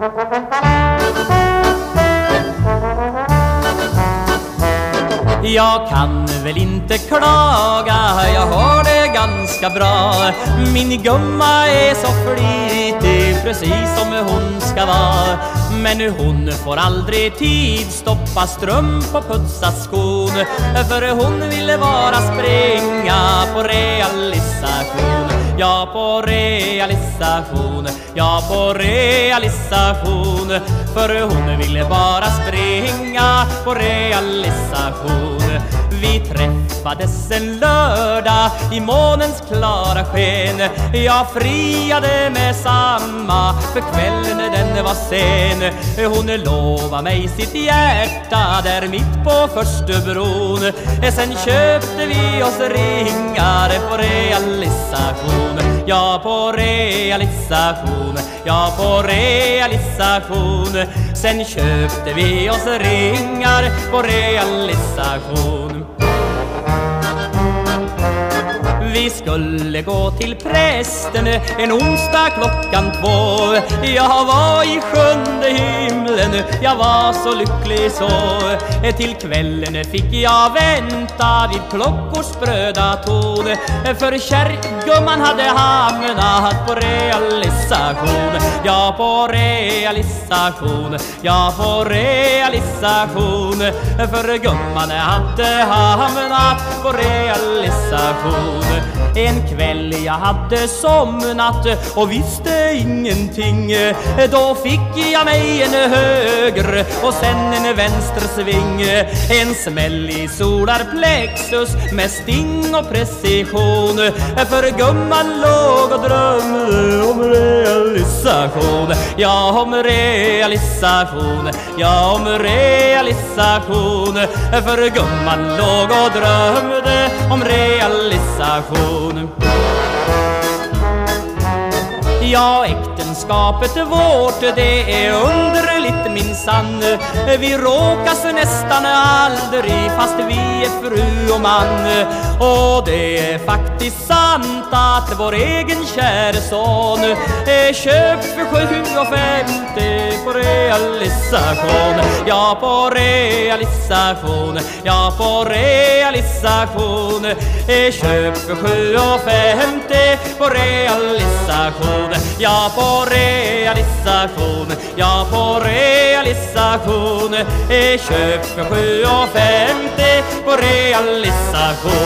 Jag kan väl inte klaga, jag har det ganska bra. Min gumma är så flitig, precis som hon ska vara. Men hon får aldrig tid stoppa strump och putsa skon. För hon ville bara springa på realisation. Ja, på realisation, ja, på realisation. För hon ville bara springa på realisation. Vi träffades en lördag i månens klara sken. Jag friade med samma för kvällen den var sen. Hon lovade mig sitt hjärta där mitt på Förstubron Sen köpte vi oss ringar på realisation. Ja, på realisation, ja, på realisation. Sen köpte vi oss ringar på realisation. Vi skulle gå till prästen en onsdag klockan två. Jag var i sjunde himlen, jag var så lycklig så. Till kvällen fick jag vänta vid klockors spröda ton För kärrgumman hade hamnat på realisation. Ja, på realisation, ja, på realisation. För gumman hade hamnat på realisation en kväll jag hade somnat och visste ingenting. Då fick jag mig en höger och sen en vänstersving En smäll i solarplexus med sting och precision. För gumman låg och drömde om realisation. Ja, om realisation, ja, om realisation. För gumman låg och drömde om realisation Ja, äktenskapet vårt det är underligt minsann Vi råkas nästan aldrig fast vi är fru och man Och det är faktiskt sant att vår egen käre son är köpt för sju och fem realisation. Ja, på realisation, ja, på realisation. I köp för sju och femtio på realisation. Ja, på realisation, ja, på realisation. I köp för sju och femtio på realisation.